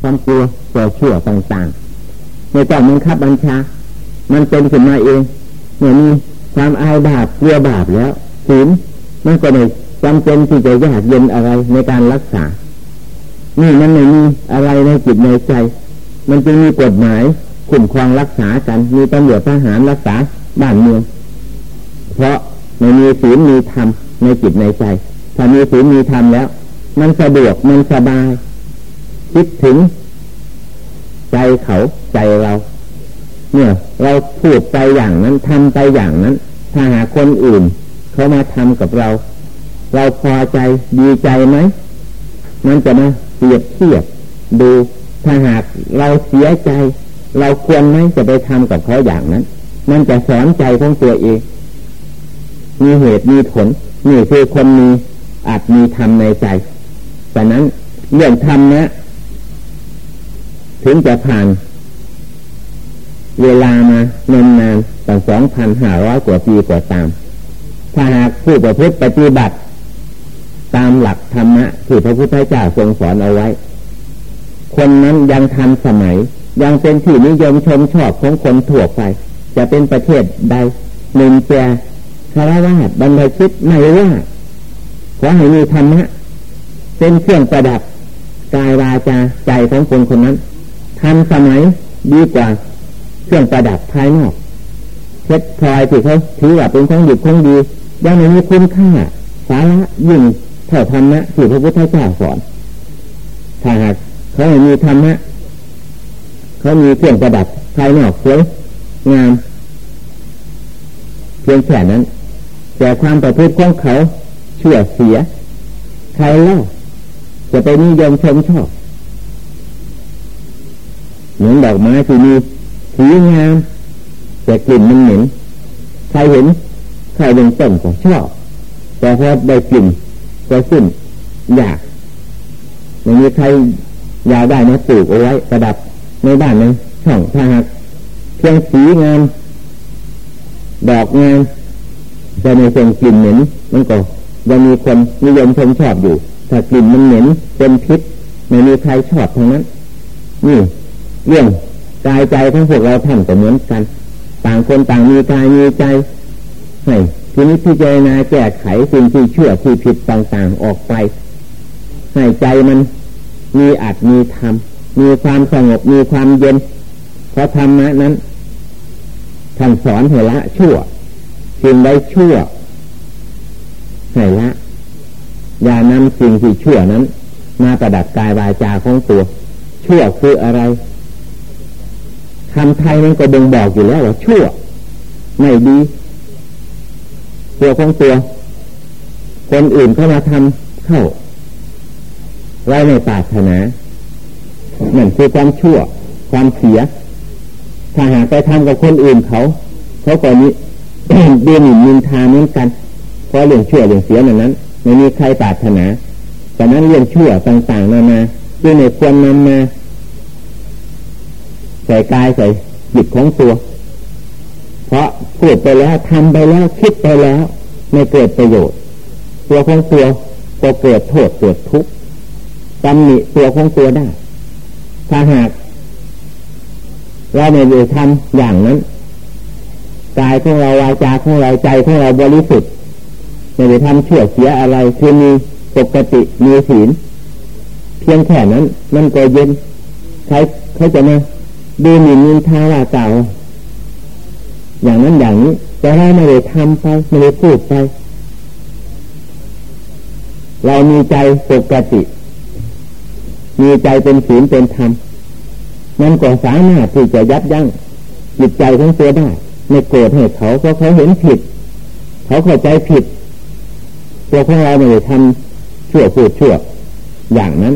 ความกลัวต่อชั่วต่างๆในต่องมันคับบัญชา มันเป็นขึ้นมาเองเมื่อมีความอายบาปกลัวบาปแล้วศีลมันก็ไม่จำเป็นที่จะยากเย็นอะไรในการรักษา นี่มันไม่มีอะไรในจิตในใจ มันจึงมีกฎหมายคุ้มครองรักษากัน มีตำรวจทหารรักษาบ้านเมือง เพราะไม่มีศีลมีธรรมในจิตในใจ ถ้ามีศีลมีธรรมแล้ว มันสะดวกมันสบาย คิดถึง ใจเขาใจเรา เนี่ย เราพูดไปอย่างนั้นทำไปอย่างนั้น ถ้าหาคนอื่น เขามาทำกับเรา เราพอใจดีใจไหมมันจะมาเปรียบเทียบดูถ้าหากเราเสียใจ เราควรไหมจะไปทำกับเขาอย่างนั้น มันจะสอนใจของตัวเอง มีเหตุมีผลนี่คือคนมีอาจมีธรรมในใจแต่นั้นเรื่องธรรมนะ ถึงจะผ่าน เวลามานานนานตั้งสองพันห้าร้อยกว่าปีกว่าตาม ถ้าหากผู้ประพฤติปฏิบัติ ตามหลักธรรมะที่พระพุทธเจ้าทรงสอนเอาไว้ คนนั้นยังทันสมัย ยังเป็นที่นิยมชมชอบของคนทั่วไป จะเป็นประเทศใดหนึ่งแปรคารวะบรรพชิตไม่ว่าขอให้มีธรรมะเป็นเครื่องประดับกายวาจาใจของคนคนนั้น ทันสมัยดีกว่าเครื่องประดับภายนอกเพชรพลอยที่เขาถือว่าเป็นของดีของดียังไม่มีคุณค่าสาระยิ่งเท่าธรรมะที่พระพุทธเจ้าสอนถ้าหากเขาไม่มีธรรมะเขามีเครื่องประดับภายนอกสวยงามเพียงแค่นั้น แต่ความประพฤติของเขาเชื่อเสีย ใครเล่าจะไปนิยมชมชอบ เหมือนดอกไม้ที่มีสีงามแต่กลิ่นมันเหม็นใครเห็นใครเป็นต้นก็ชอบแต่พอได้กลิ่นก็สิ้นอยากไม่มีใครอยากได้นะปลูกเอาไว้ประดับในบ้านในช่องถ้าหากเพียงสีงามดอกงามแต่ในส่วนกลิ่นเหม็นมันก็ยังมีคนนิยมชมชอบอยู่ ถ้ากลิ่นมันเหม็นเป็นพิษไม่มีใครชอบทั้งนั้น นี่ เรื่องกายใจทั้งพวกเราท่านก็เหมือนกัน ต่างคนต่างมีกายมีใจให้ทีนี้พิจารณาแก้ไขสิ่งที่เชื่อที่ผิดต่างๆออกไปให้ใจมันมีอัดมีธรรมมีความสงบมีความเย็น เพราะธรรมะนั้นท่านสอนให้ละชั่วสิ่งใดชั่วให้ละ อย่านำสิ่งที่ชั่วนั้น มาประดับกายวาจาของตัว ชั่วคืออะไร คำไทยมันก็บ่งบอกอยู่แล้วว่าชั่ว ไม่ดี ตัวของตัว คนอื่นเข้ามาทำเข้าไว้ในปาถนานั่นคือความชั่ว ความเสีย ถ้าหากไปทำกับคนอื่นเขา เขาก็นี้เดียนมินทาเหมือนกัน เพราะเรื่องชั่วเรื่องเสียนั้นนั้นไม่มีใครปาถนาแต่นั้นเรื่องชั่วต่างๆนานาจึงในควรนำมา ส่กายใส่จิตของตัว เพราะพูดไปแล้วทำไปแล้วคิดไปแล้ว ไม่เกิดประโยชน์ ตัวของตัวก็เกิดโทษเกิดทุกข์ตำหนิตัวของตัวได้ ถ้าหากเราไม่ได้ทำอย่างนั้นกายของเราวาจาของเราใจของเราบริสุทธิ์ไม่ได้ทำเชื่อเสียอะไรคือมีปกติมีศีลเพียงแค่นั้น มันก็เย็นใครเขาจะมา ดูหมิ่นนินทาว่าเก่าอย่างนั้นอย่างนี้แต่เราไม่ได้ทำไปไม่ได้พูดไป เรามีใจปกติมีใจเป็นศีลเป็นธรรมมันก็สามารถที่จะยับยั้งจิตใจของตัวได้ไม่โกรธให้เขาเพราะเขาเห็นผิด เขาเข้าใจผิด ตัวของเราไม่ได้ทำชั่วพูดชั่ว อย่างนั้น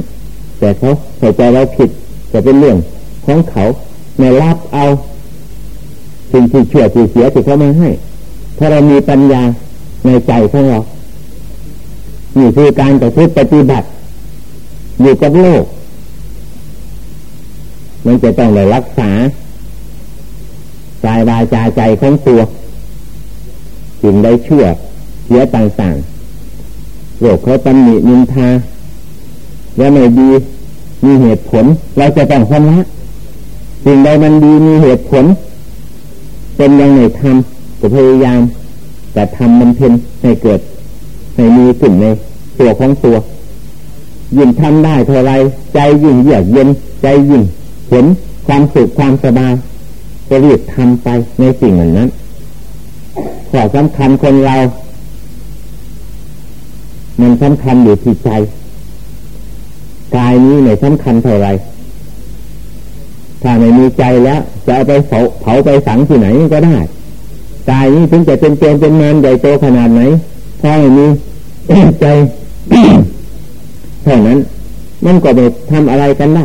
แต่เขาเข้าใจเราผิดจะเป็นเรื่องของเขา ไม่รับเอาสิ่งที่เชื่อที่เสียที่เขาไม่ให้ถ้าเรามีปัญญาในใจของเรานี่คือการต่อสู้ปฏิบัติ อยู่กับโลก มันจะต้องได้รักษากายวาจาใจของตัวสิ่งใดเชื่อเสียต่างๆโลกเขาตำหนินินทาและไม่ดีมีเหตุผล เราจะต้องชำระ สิ่งใดมันดีมีเหตุผล เป็นอยังไงทำจะพยายาม แต่ทำมันเพ็ญให้เกิดให้มีขึ้นในตัวของตัวยิ่งทำได้เท่าไรใจยิ่งเยือกเย็นใจยิ่งเห็นความสุขความสบายจะรีบทำไปในสิ่งเหล่านั้นข้อสำคัญคนเรา มันสำคัญอยู่ที่ใจกายนี้ไม่สำคัญเท่าไร ถ้าไม่มีใจแล้ว จะเอาไปเผาเผาไปสังที่ไหนก็ได้กายนี้ถึงจะเป็นเจนเป็นมารใหญ่โตขนาดไหนพอไม่มีใจเท่านั้น มันก็ไม่ทำอะไรกันได้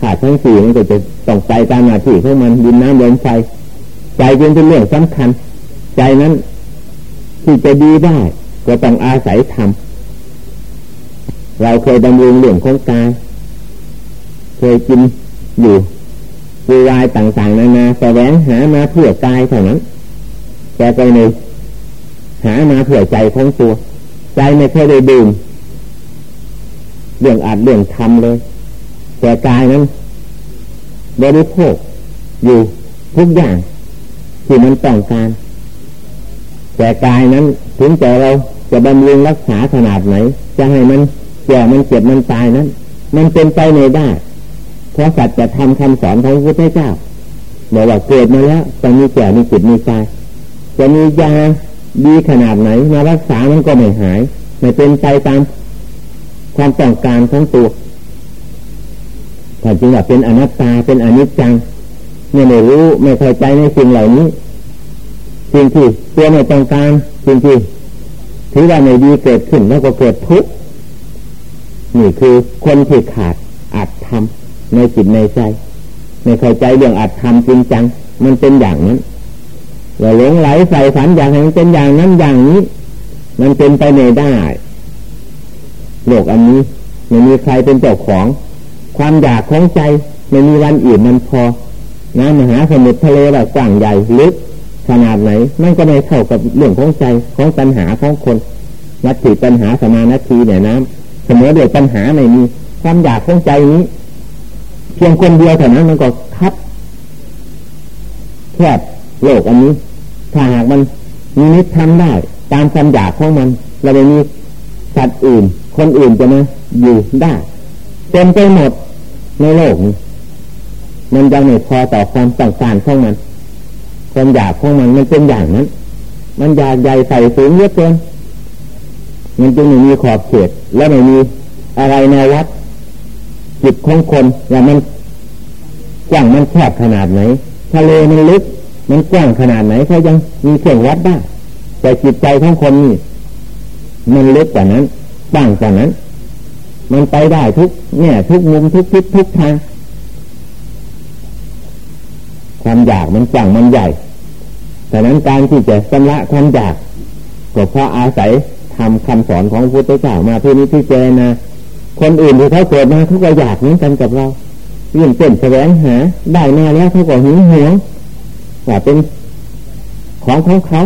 ขาดทั้งสี่มันก็จะต้องไปตามหน้าที่ของมันดินน้ำลมไฟใจจึงเป็นเรื่องสำคัญ ใจนั้น ที่จะดีได้ ก็ต้องอาศัยธรรมเราเคยดำรงเรื่องของกาย เคยกินอยู่วีวายต่างๆนานาแสวงหามาเพื่อกายเท่านั้นแต่ไปในหามาเพื่อใจของตัว ใจไม่เคยได้ดื่มเรื่องอาจเรื่องทำเลย แต่กายนั้นบริโภคอยู่ทุกอย่างที่มันต้องการแต่กายนั้นถึงใจเราจะบำรุงรักษาขนาดไหน จะให้มันแก่มันเจ็บมันตายนั้น มันเป็นไปไม่ได้ เพราะสัตว์จะทำคำสอนของพระพุทธเจ้าบอกว่าเกิดมาแล้วจะมีแก่มีจิตมีใจจะมียาดีขนาดไหน มารักษามันก็ไม่หาย ไม่เป็นไปตามความต้องการของตัวแต่จริงว่าเป็นอนัตตาเป็นอนิจจังไม่ไม่รู้ไม่เข้าใจในสิ่งเหล่านี้สิ่งที่ตัวไม่ต้องการสิ่งที่ถือว่าไม่ดีเกิดขึ้นแล้วก็เกิดทุกข์นี่คือคนที่ขาดอาจทำ ในจิตในใจไม่เข้าใจเรื่องอาจทำจริงจัง มันเป็นอย่างนั้นอย่าหลงไหลใส่ฝันอย่างให้นเป็นอย่างนั้นอย่างนี้ มันเป็นไปไม่ได้โลกอันนี้ไม่มีใครเป็นเจ้าของ ความอยากของใจไม่มีวันอื่นมันพอน้ำมหาสมุทรทะเลแบบกว้างใหญ่ลึกขนาดไหนมันก็ไม่เท่ากับเรื่องของใจของปัญหาของคนนัตถิปัญหาสมานาทีเนี่ยน้ำเสมอเดียวปัญหาไม่มีความอยากของใจนี้ เพียงคนเดียวเท่านั้นมันก็คับแคบโลกอันนี้ ถ้าหากมันมีนิดทำได้ ตามความอยากของมัน เราไม่มีสัตว์อื่น คนอื่นจะมาอยู่ได้เต็มไปหมดในโลกนี้มันยังไม่พอต่อความต้องการของมัน ความอยากของมันมันเป็นอย่างนั้น มันอยากใหญ่ใส่สูงเยอะเกินมันจึงไม่มีขอบเขตและไม่มีอะไรในวัด จิตของคนว่ามันกว้างมันแคบขนาดไหนทะเลมันลึก มันกว้างขนาดไหนเขายังมีเครื่องวัดได้แต่จิตใจของคนนี่มันลึกกว่านั้นกว้างกว่านั้น มันไปได้ทุกเนี่ย ทุกมุมทุกทิศทุกทางความอยากมันกว้างมันใหญ่แต่นั้นการที่จะชำระความอยากก็เพราะอาศัยทำคำสอนของพระพุทธเจ้ามาเพื่อนี้ที่เจนะ คนอื่นที่เขาเกิดมาเขาก็อยากเหมือนกันกับเรายิ่งเต้นแสวงหา ได้มาแล้วเขาก็หิวหวงว่าเป็นของของเขา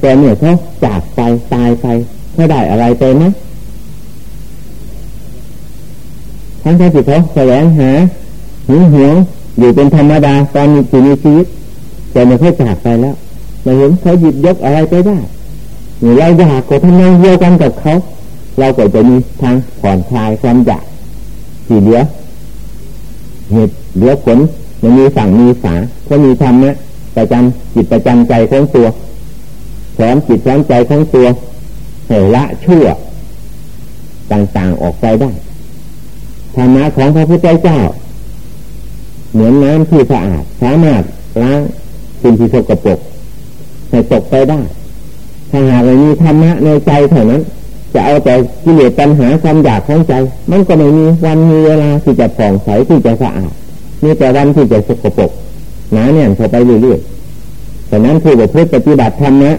แต่เนี่ยเขาจากไปตายไปเขาได้อะไรไปไหมทั้งที่เขาแสวงหาหิวหวงอยู่เป็นธรรมดาตอนมีชีวิตแต่เมื่อเขาจากไปแล้วเราเห็นเขาหยิบยกอะไรไปได้หรือเราอยากก็ทำงาเดียวกันกับเขา เราก็จะมีทางผ่อนคลายความอยากที่เหลือเหตุเหลือผลมันมีสั่งมีฝาเพราะมีธรรมะประจำจิตประจำใจของตัวสอนจิตสอนใจของตัวให้ละชั่ว ต่างๆออกไปได้ธรรมะของพระพุทธเจ้า เหมือนน้ำที่สะอาดสามารถล้างสิ่งที่สกปรกให้ตกไปได้ถ้าหากมีธรรมะในใจเท่านั้น จะเอาแต่กิเลสปัญหาความอยากของใจ มันก็ไม่มีวันมีเวลาที่จะผ่องใสที่จะสะอาดมีแต่วันที่จะสกปรกหนาเนี่ยเข้าไปเรื่อยๆแต่นั้นคือแบบพฤติปฏิบัติธรรมะ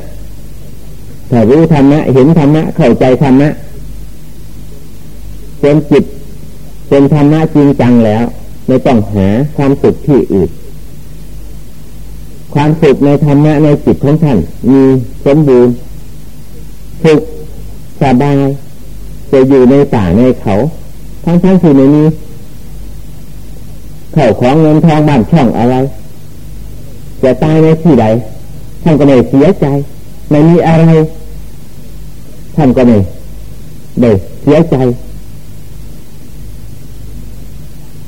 ถ้ารู้ธรรมะเห็นธรรมะเข้าใจธรรมะเป็นจิตเป็นธรรมะจริงจังแล้ว ไม่ต้องหาความสุขที่อื่นความสุขในธรรมะในจิตของท่านมีสมบูรณ์สุข สบายจะอยู่ในป่าในเขา ทั้งทั้งที่ไม่มีเข้าของเงินทองบ้านช่องอะไร จะตายในที่ใดท่านก็ไม่เสียใจ ไม่มีอะไรท่านก็ไม่ได้เสียใจ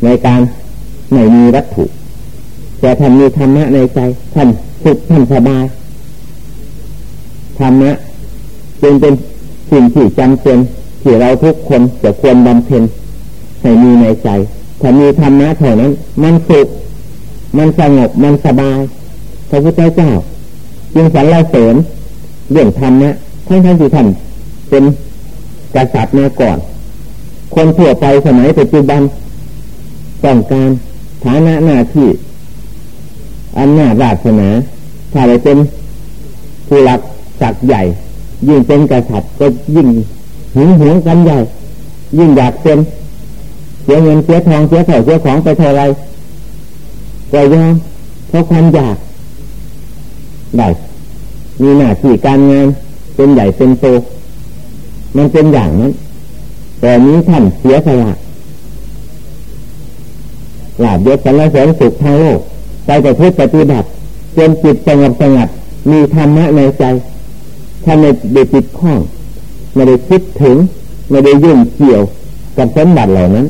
ในการไม่มีวัตถุแต่ท่านมีธรรมะในใจ ท่านสุขท่านสบายธรรมะจึงเป็น สิ่งที่จำเป็นที่เราทุกคนจะควรบำเพ็ญให้มีในใจถ้ามีธรรมะเท่านั้น มันสุขมันสงบมันสบายพระพุทธเจ้าจึงสรรเสริญเรื่องธรรมะทั้งทั้งที่ท่านเป็นกษัตริย์มาก่อน คนทั่วไปสมัยปัจจุบันต้องการฐานะหน้าที่อำนาจราชนาถ้าไปเป็นผู้หลักศักใหญ่ ยิ่งเป็นกษัตริย์ก็ยิ่งหึงหวงกันใหญ่ ยิ่งอยากเป็นเสียเงินเสียทองเสียเข่าเสียของไปเท่าไรก็ยอมเพราะความอยากได้มีหน้าที่การงานเป็นใหญ่เป็นโตมันเป็นอย่างนั้น แต่นี้ท่านเสียสละหลาบยศสรรเสริญสุขทางโลกไปแต่พุทธปฏิบัติจนจิตสงบสงัดมีธรรมะในใจ ท่าไม่ได้ติดข้องไม่ได้คิดถึงไม่ได้ยุ่งเกี่ยวกับสมบัติเหล่านั้น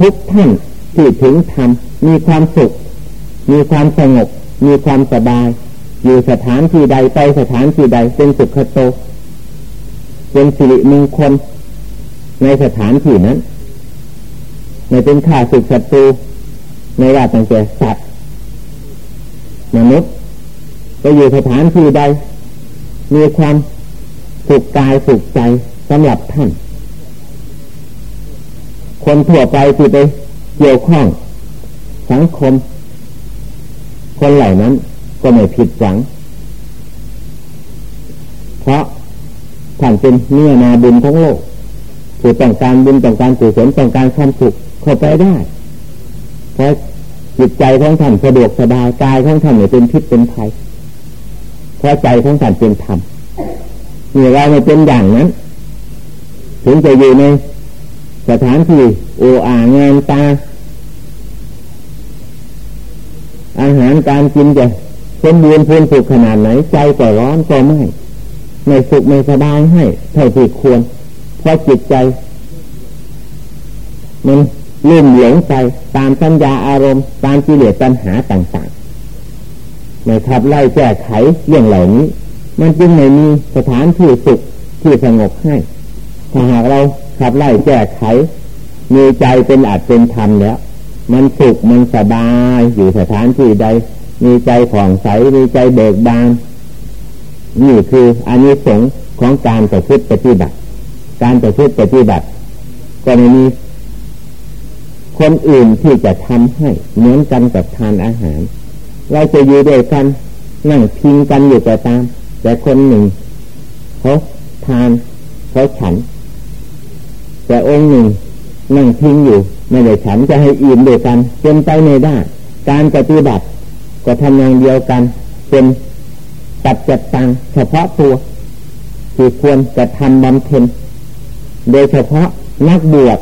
ทุกท่านที่ถึงธรรมมีความสุข มีความสงบ มีความสบาย อยู่สถานที่ใดไปสถานที่ใดเป็นสุขโต เป็นสิริมงคลในสถานที่นั้นในเป็นข่าศึกศัตรูในราตั้งแต่สัตว์มนุษย์ไปอยู่สถานที่ใด มีความสุขกายสุขใจสำหรับท่าน คนทั่วไปที่ไปเกี่ยวข้อง สังคม คนเหล่านั้นก็ไม่ผิดหวัง เพราะท่านเป็นเนื้อนาบุญทั้งโลกคือต้องการบุญต้องการกุศลต้องการความสุขเข้าไปได้ เพราะจิตใจของท่านสะดวกสบายกายของท่านไม่ยเป็นพิษเป็นภัย พราะใจของท่านเป็นธรรมนี่เราไม่เป็นอย่างนั้น ถึงจะอยู่ในสถานที่โออางานตา อาหารการกินจะสมบูรณ์พูนสุขขนาดไหน ใจก็ร้อนก็ไม่ไม่สุขไม่สบายให้เท่าที่ควร เพราะจิตใจ มันลื่นหลงไปตามสัญญาอารมณ์ ตามกิเลสปัญหาต่าง ๆ ไม่ขับไล่แก้ไขเรื่องเหล่านี้ มันจึงไม่มีสถานที่สุขที่สงบให้ ถ้าหากเราขับไล่แก้ไข มีใจเป็นอาจเป็นธรรมแล้ว มันสุขมันสบายอยู่สถานที่ใด มีใจผ่องใสมีใจเบิกบานนี่คืออานิสงส์ของการประพฤติปฏิบัติ การประพฤติปฏิบัติก็ไม่มีคนอื่นที่จะทำให้เหมือนกันกับทานอาหาร เราจะอยู่ด้วยกันนั่งพิงกันอยู่แต่ตาม แต่คนหนึ่งเขาทานเขาฉัน แต่องค์หนึ่งนั่งพิงอยู่ไม่ได้ฉันจะให้อิ่มด้วยกันเป็นไปไม่ได้การปฏิบัติก็ทำอย่างเดียวกัน เป็นตัดจัดตังเฉพาะตัวที่ควรจะทำบำเพ็ญโดยเฉพาะนักบวช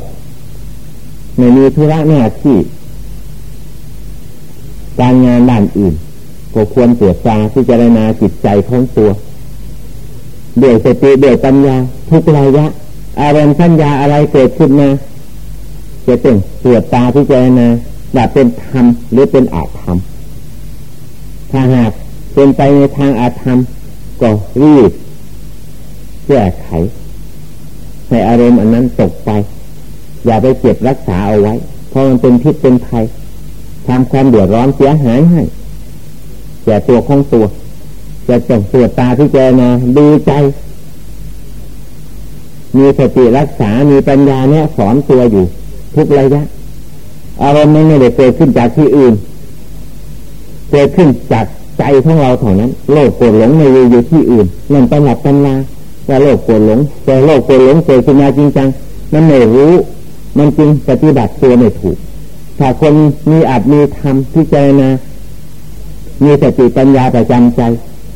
ไม่มีธุระหน้าที่ การงานด้านอื่น ก็ควรตรวจตาที่จะรณาจิตใจของตัวเดี๋ยวสติเดี๋ยวปัญญา ทุกระยะ อารมณ์สัญญาอะไรเกิดขึ้นมาจะต้องตรวจตาที่จะรณาว่าเป็นธรรมหรือเป็นอาธรรมถ้าหากเป็นไปในทางอาธรรมก็รีบแก้ไขให้อารมณ์อันนั้นตกไป อย่าไปเก็บรักษาเอาไว้ เพราะมันเป็นพิษเป็นภัย ทำความเดือดร้อนเสียหายให้แก่ตัวของตัวจะจงตรวจตาที่เจนาดูใจ มีสติรักษา มีปัญญาเนี่ยสอนตัวอยู่ ทุกระยะ อารมณ์ไม่ได้เกิดขึ้นจากที่อื่น เกิดขึ้นจากใจของเราเท่านั้น โลกโกรธหลงไม่อยู่ที่อื่น นั่นตำหนักตำนาแต่โลกโกรธหลง แต่โลกโกรธหลงเกิดขึ้นมาจริงจัง มันไม่รู้ มันจึงปฏิบัติตัวไม่ถูก ถ้าคนมีอาจมีธรรมพิจารณามีสติปัญญาประจำใจ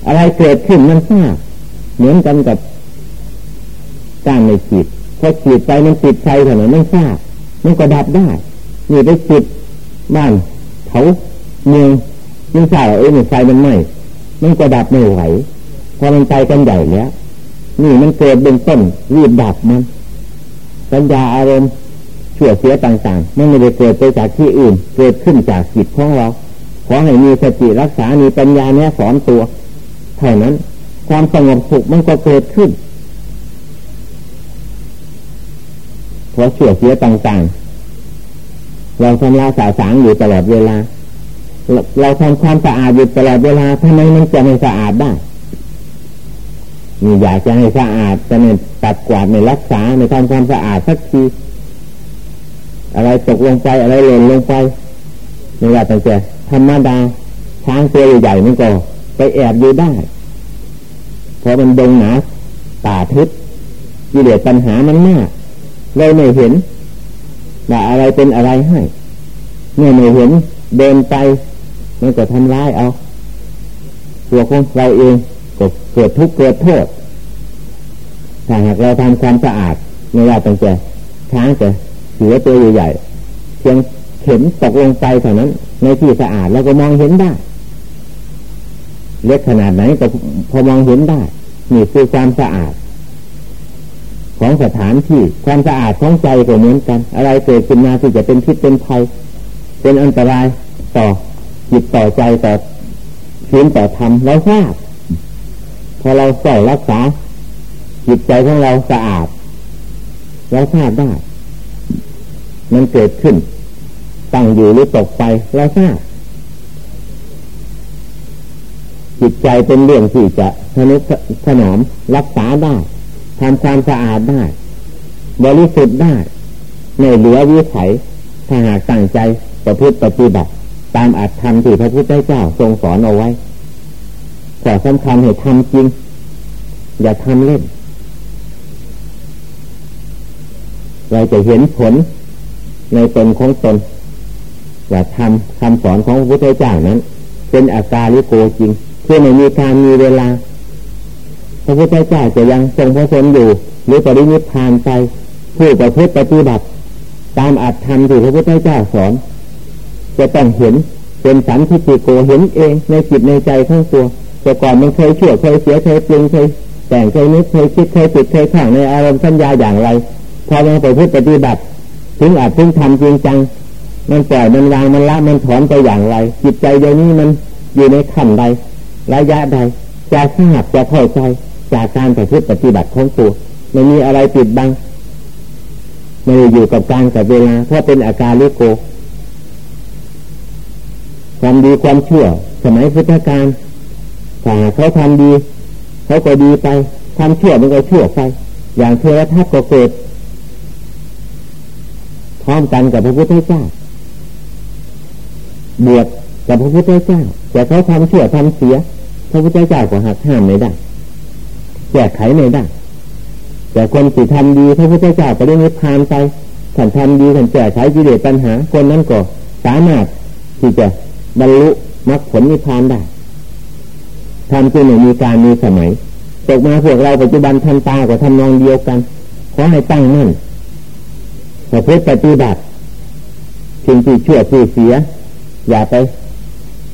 อะไรเกิดขึ้นมันทราบเหมือนกันกับการในจิตพอจิตไปมันติดใจเท่านั้นทราบมันก็ดับได้นี่ไปจุดบ้านเขาเมืองยิ่งสาวเอ้ยไฟมันไหม้มันก็ดับไม่ไหวพอมันไปกันใหญ่แล้วนี่มันเกิดเป็นต้นรีบดับมันสัญญาอารมณ์ ชั่วเสียต่างๆ ไม่ได้เกิดไปจากที่อื่น เกิดขึ้นจากจิตของเรา ขอให้มีสติรักษา มีปัญญาเนี้ยสอนตัว เท่านั้น ความสงบสุขมันก็เกิดขึ้น เพราะชั่วเสียต่างๆ เราทำลายสาสางอยู่ตลอดเวลา เราทำความสะอาดอยู่ตลอดเวลาทำไมมันจะไม่สะอาดได้มีอยากจะให้สะอาดจะไม่ตัดกวาดไม่รักษาไม่ทำความสะอาดสักที อะไรตกลงไปอะไรหล่นลงไปไม่ว่าแต่จธรรมดาช้างตัวใหญ่ๆมันก็ไปแอบอยู่ได้ เพราะมันดงหนาตาทึบกิเลสปัญหามันมากเลยไม่เห็นว่าอะไรเป็นอะไรให้เมื่อไม่เห็นเดินไปมันก็ทำร้ายเอาตัวของเราเองก็เกิดทุกข์เกิดโทษถ้าหากเราทำความสะอาดไม่ว่าตั้งแต่ช้างจะ เสือตัวใหญ่ๆเพียงเข็มตกลงไปเท่านั้น ในที่สะอาดเราก็มองเห็นได้ เล็กขนาดไหนก็พอมองเห็นได้ นี่คือความสะอาด ของสถานที่ความสะอาดของใจก็เหมือนกัน อะไรเกิดขึ้นมาที่จะเป็นพิษเป็นภัยเป็นอันตรายต่อจิตต่อใจต่อชีวิตต่อธรรมเราทราบพอเราใส่รักษาจิตใจของเราสะอาดเราทราบได้ มันเกิดขึ้น ตั้งอยู่หรือตกไปเราทราบจิตใจเป็นเรื่องที่จะทนุถนอมรักษาได้ทำความสะอาดได้ บริสุทธิ์ได้ในเหลือวิสัยถ้าหากตั้งใจประพฤติปฏิบัติ ตามอัตธรรมที่พระพุทธเจ้าทรงสอนเอาไว้แต่สำคัญให้ทำจริง อย่าทำเล่น เราจะเห็นผล ในตนของตนว่าทำคำสอนของพระพุทธเจ้านั้น เป็นอาการลิโกจริงเพื่อไม่มีการมีเวลา พระพุทธเจ้าจะยังทรงพระชนอยู่ หรือปรินิพพานไปผู้ประพฤติปฏิบัติ ตามอัตธรรมที่พระพุทธเจ้าสอน จะต้องเห็นเป็นสันทิฏฐิโกเห็นเองในจิตในใจของตัวแต่ก่อนมันเคยเชั่วเคยเสียเคยปรุงเคยแต่งเคยนึกเคยคิดเคยติดเคยข้างในอารมณ์สัญญาอย่างไรพอมาไปพูดปฏิบัติ ถึงอาจถึงทำจริงจัง มันปล่อยมันวางมันละมันถอนไปอย่างไร จิตใจเดี๋ยวนี้มันอยู่ในขั้นใดระยะใดจะทราบจะเข้าใจจากการไปพูดปฏิบัติของตัวไม่มีอะไรปิดบังไม่ได้อยู่กับการกับเวลาเพราะเป็นอาการลิโก ความดีความชั่ว สมัยพุทธกาลถ้าเขาทำดี เขาก็ดีไปทำชั่วมันก็ชั่วไป อย่างเทวทัตก็เกิด พร้อมกันกับพระพุทธเจ้าบวชกับพระพุทธเจ้าแต่เขาทำชั่วทำเสีย พระพุทธเจ้าก็หักห้ามไม่ได้แก้ไขไม่ได้ แต่คนที่ทำดีพระพุทธเจ้าก็ได้นิพพานไปท่านทำดีท่านแก้ไขกิเลสปัญหา คนนั้นก็สามารถที่จะบรรลุมรรคผลนิพพานได้ทำจนมีการมีสมัยตกมาพวกเราปัจจุบันทำตาก็ทำนองเดียวกันขอให้ตั้งมั่น ประพฤติปฏิบัติสิ่งที่ชั่วที่เสีย อย่าไป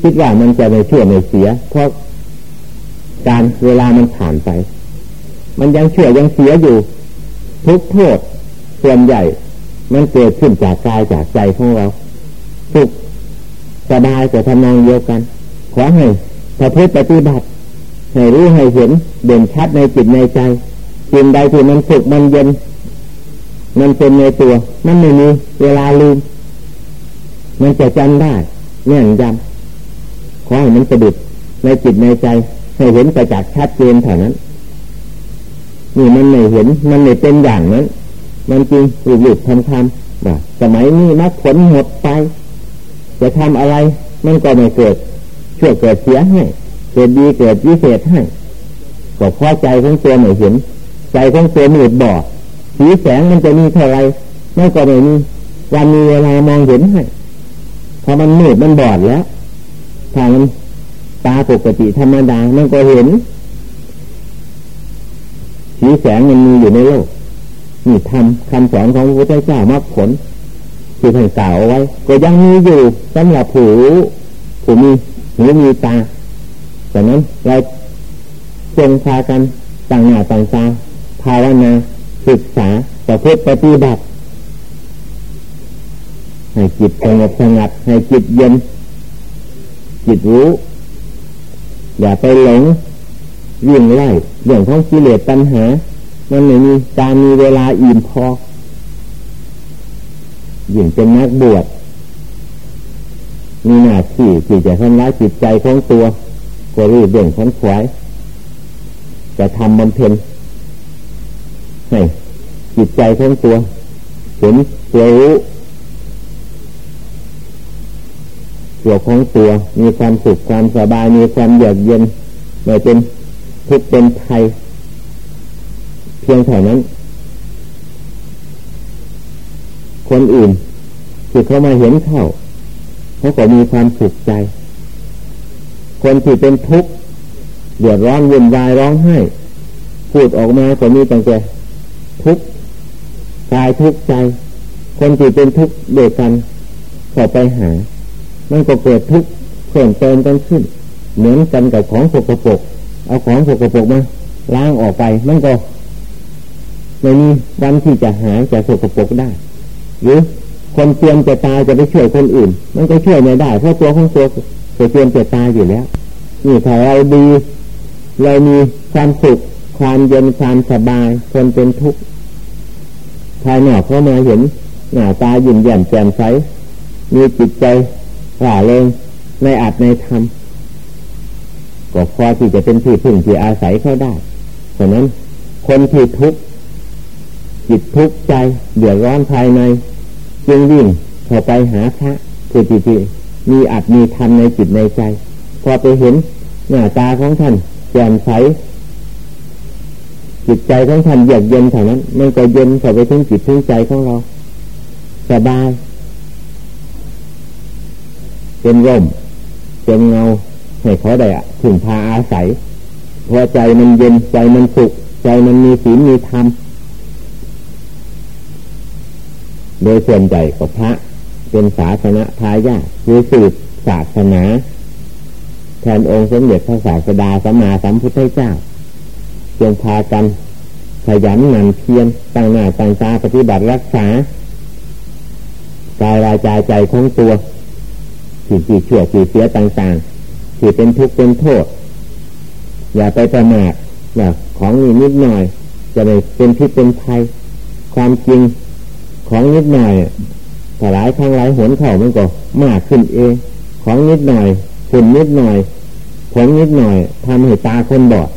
คิดว่ามันจะไม่ชั่วไม่เสีย เพราะการเวลามันผ่านไป มันยังชั่วยังเสียอยู่ ทุกโทษส่วนใหญ่ มันเกิดขึ้นจากกายจากใจของเราสุขสบายจะทำนองเดียวกัน ขอให้ประพฤติปฏิบัติให้รู้ให้เห็นเด่นชัดในจิตในใจสิ่งใดที่มันสุขมันเย็น มันเป็นในตัว มันไม่มีเวลาลืม มันจะจำได้แน่นยำขอให้มันประดิษในจิตในใจ ให้เห็นประจักษ์ชัดเจนเท่านั้น นี่มันไม่เห็น มันไม่เป็นอย่างนั้น มันจริงหลุดทำทำว่าสมัยนี้นักผลหมดไป จะทำอะไร มันก็ไม่เกิดช่วยเกิดเสียให้ เกิดดีเกิดวิเศษให้ก็พราะใจของตัวไม่เห็น ใจของตัวมืดบอด สีแสงมันจะมีเท่าไรไม่ก็ไม่มีวันมีเวลามองเห็นให้พอมันมืดมันบอดแล้วทางมันตาปกติธรรมดามันก็เห็นสีแสงมันมีอยู่ในโลกนี่ทำคำสอนของพระพุทธเจ้ามรรคผลที่ท่านกล่าวไว้ ก็ยังมีอยู่สำหรับผู้ผู้มีหูมีตาดังนั้นเราจงพากันต่างหน้าต่างตาภาวนา ศึกษาประพฤติปฏิบัติให้จิตสงบสงัดให้จิตเย็น จิตรู้ อย่าไปหลงวิ่งไล่เรื่องของกิเลสตัณหา มันไม่มีการมีเวลาอิ่มพอยิ่งเป็นนักบวชมีหน้าที่ที่จะทำร้ายจิตใจของตัว ก็รีบเบ่งขนขวายจะทำบำเพ็ญ ให้จิตใจของตัว เห็นตัวรู้ตัวของตัวมีความสุขความสบายมีความเยือกเย็นไม่เป็นทุกข์เป็นภัยเพียงเท่านั้น คนอื่นที่เขามาเห็นเข้าเขาก็มีความสุขใจ คนที่เป็นทุกข์เดือดร้อนวุ่นวายร้องไห้ พูดออกมาก็มีตั้งแต่ ทุกข์กายทุกข์ใจ คนที่เป็นทุกข์เดียวกันข้าไปหา มันก็เกิดทุกข์เพิ่มเติมกันขึ้น เหมือนกันกับของสกปรกเอาของสกปรกมาล้างออกไป มันก็ไม่มีวันที่จะหายจากสกปรกได้ หรือคนเตรียมจะตายจะไปช่วยคนอื่น มันก็ช่วยไม่ได้เพราะตัวของตัวตัวเตรียมจะตายอยู่แล้วนี่ถ้าเราดีเรามีความสุข ความเย็นความสบายคนเป็นทุกข์ภายนอกเขามาเห็นหน้าตายิ้มแย้มแจ่มใสมีจิตใจร่าเริงในอาจในธรรมก็พอที่จะเป็นที่พึ่งที่อาศัยเขาได้ฉะนั้น คนที่ทุกข์จิตทุกข์ใจเดือดร้อนภายใน จึงวิ่งเข้าไปหาพระผู้ที่มีอัตมีธรรมในจิตในใจ พอไปเห็นหน้าตาของท่านแจ่มใส จิตใจของท่านเยือกเย็นเท่านั้นมันก็เย็นเข้าไปถึงจิตถึงใจของเราสบายเป็นร่มเป็นเงาให้เขาได้ถึงพาอาศัยพอใจมันเย็นใจมันสุขใจมันมีศีลมีธรรมโดยส่วนใหญ่ก็พระ เป็นศาสนาทายาคือสืบศาสนา แทนองค์สมเด็จพระศาสดาสัมมาสัมพุทธเจ้า จงพากันขยันหมั่นเพียรตั้งหน้าตั้งตาปฏิบัติรักษากายวาจาใจของตัวที่ที่ชั่วที่เสียต่างๆที่เป็นทุกข์เป็นโทษ อย่าไปประมาทอย่าของนิดนิดหน่อย จะไปเป็นพิษเป็นภัยความจริงของนิดหน่อยถ้าหลายครั้งหลายหนเข่ามันก็มากขึ้นเอง ของนิดหน่อยฝุ่นนิดหน่อยผงนิดหน่อยทำให้ตาคนบอด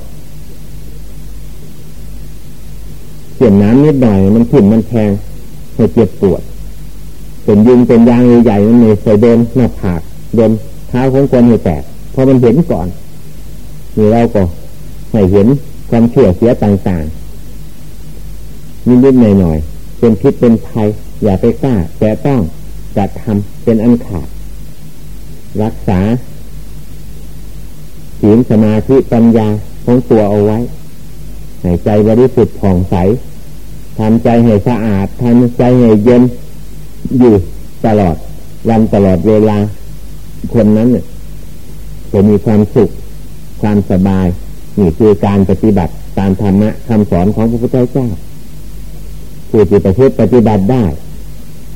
เสียนน้ำนิดหน่อย มันขึ้นมันแทงให้เจ็บปวดเป็นยุงเป็นยางใหญ่ๆมันมีใส่เดินหน้าผากเดินเท้าของคนให้แตกพอมันเห็นก่อนนี่เราก็ให้เห็นความเชื่อเสียต่างๆนิดๆหน่อยๆเป็นพิษเป็นภัยอย่าไปกล้าแต่ต้องจะทำเป็นอันขาด รักษาศีลสมาธิปัญญาของตัวเอาไว้ให้ใจบริสุทธิ์ผ่องใส ทำใจให้สะอาดทำใจให้เย็นอยู่ตลอดวันตลอดเวลา คนนั้นเนี่ยจะมีความสุข ความสบาย นี่คือการปฏิบัติตามธรรมะคำสอนของพระพุทธเจ้าผู้ที่ประพฤติปฏิบัติได้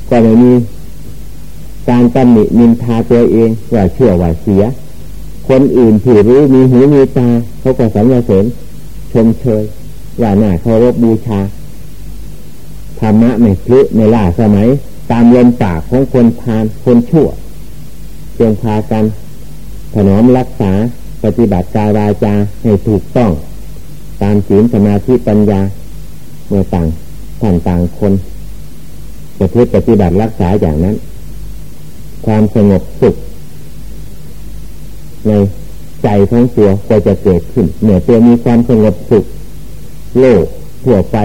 ก็ไม่มีการตำหนินินทาตัวเองว่าเชื่อว่าเสีย คนอื่นที่รู้มีหูมีตาเขาก็สรรเสริญชมเชยว่าหน้าเคารพบูชา ธรรมะไม่คลุไม่ล่าสมัย ตามลมปากของคนพานคนชั่วจงพากันถนอมรักษาปฏิบัติกายวาจาให้ถูกต้อง ตามศีลสมาธิปัญญาเมื่อต่างท่านต่างคนจะพิปฏิบัติรักษาอย่างนั้น ความสงบสุขในใจของตัวก็จะเกิดขึ้นเมื่อตัวมีความสงบสุขโลกทั่วไป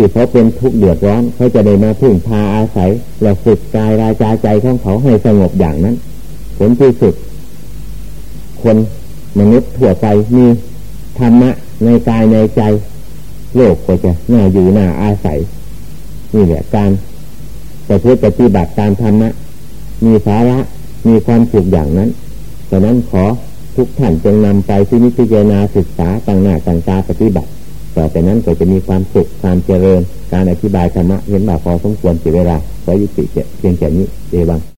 ที่เขาเป็นทุกข์เดือดร้อนเขาจะได้มาพึ่งพาอาศัย และฝึกกายราจาใจของเขาให้สงบอย่างนั้น ผลที่สุด คนมนุษย์ทั่วไปมีธรรมะในกายในใจ โลกก็จะน่าอยู่น่าอาศัย นี่แหละการแต่เพื่อปฏิบัติตามธรรมะมีสาระมีความสุขอย่างนั้นดังนั้นขอทุกท่านจงนำไปที่นิพพานาศึกษาต่างหน้าต่างตาปฏิบัติ ต่อไปนั้นก็จะมีความสุขความเจริญ การอธิบายธรรมะเห็นบ่าพอสมควรเสียเวลาขอยุติเพียงแค่นี้เอวัง